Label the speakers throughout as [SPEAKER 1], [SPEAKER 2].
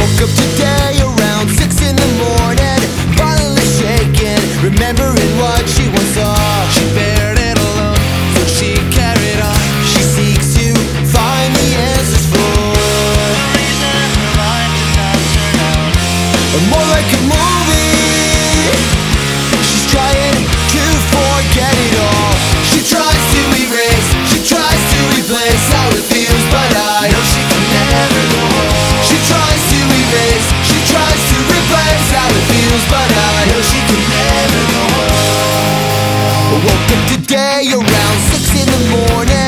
[SPEAKER 1] look up today today around six in the morning.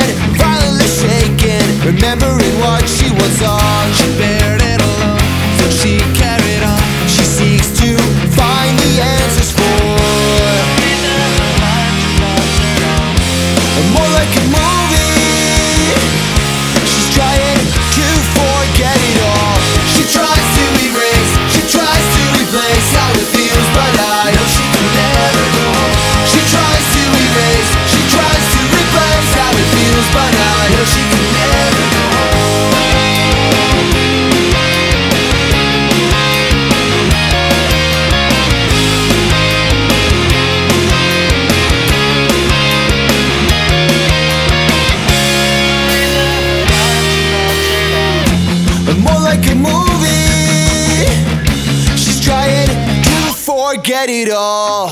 [SPEAKER 1] forget it all.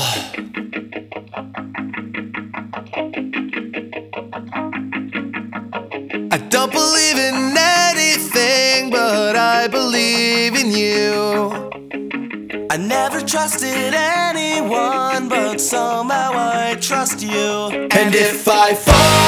[SPEAKER 1] I don't believe in anything, but I believe in you. I never trusted anyone, but somehow I trust you. And if I fall,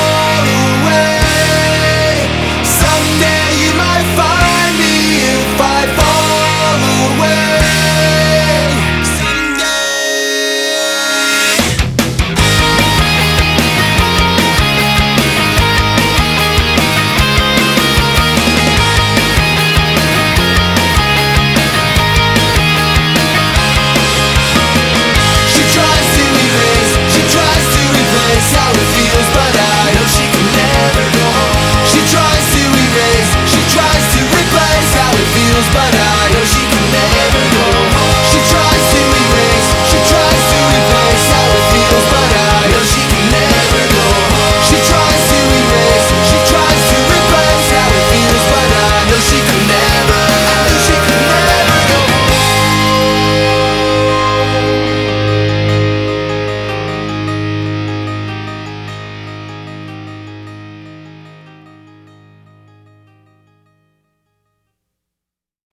[SPEAKER 1] but I